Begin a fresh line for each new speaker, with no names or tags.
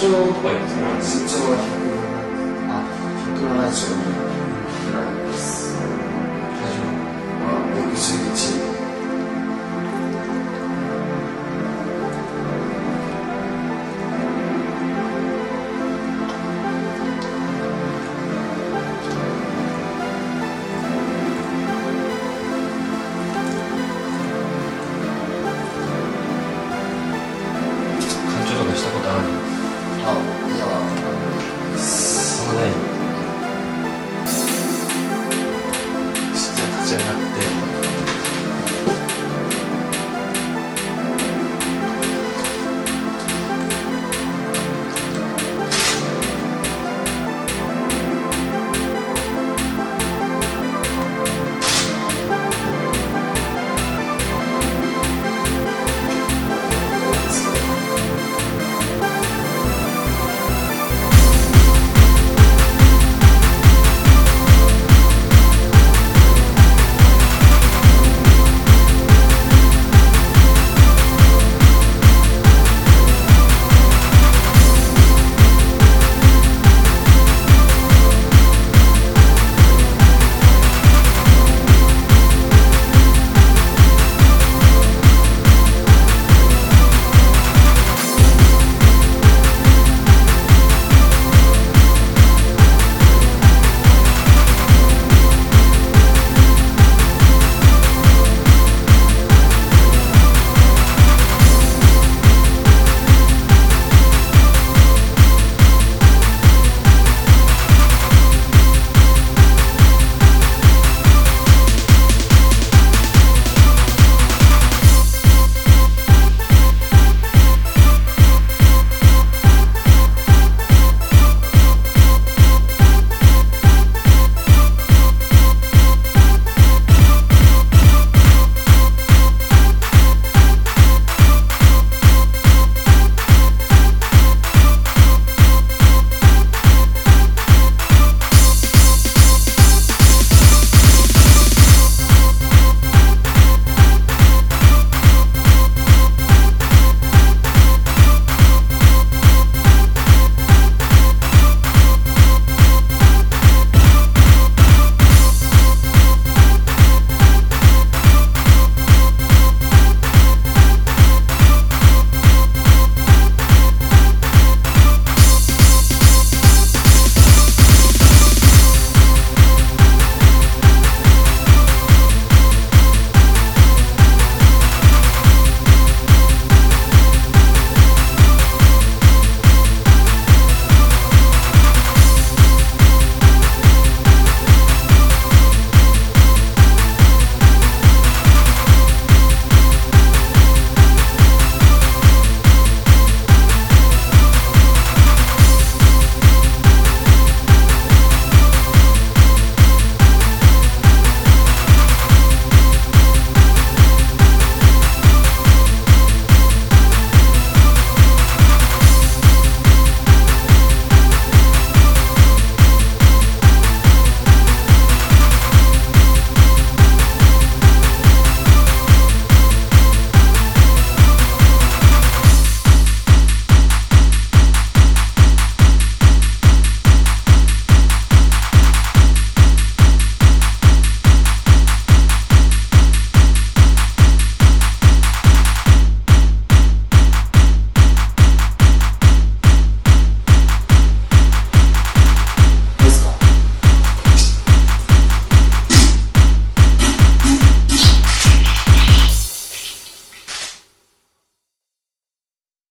長とか言うんってた
身長は100あ170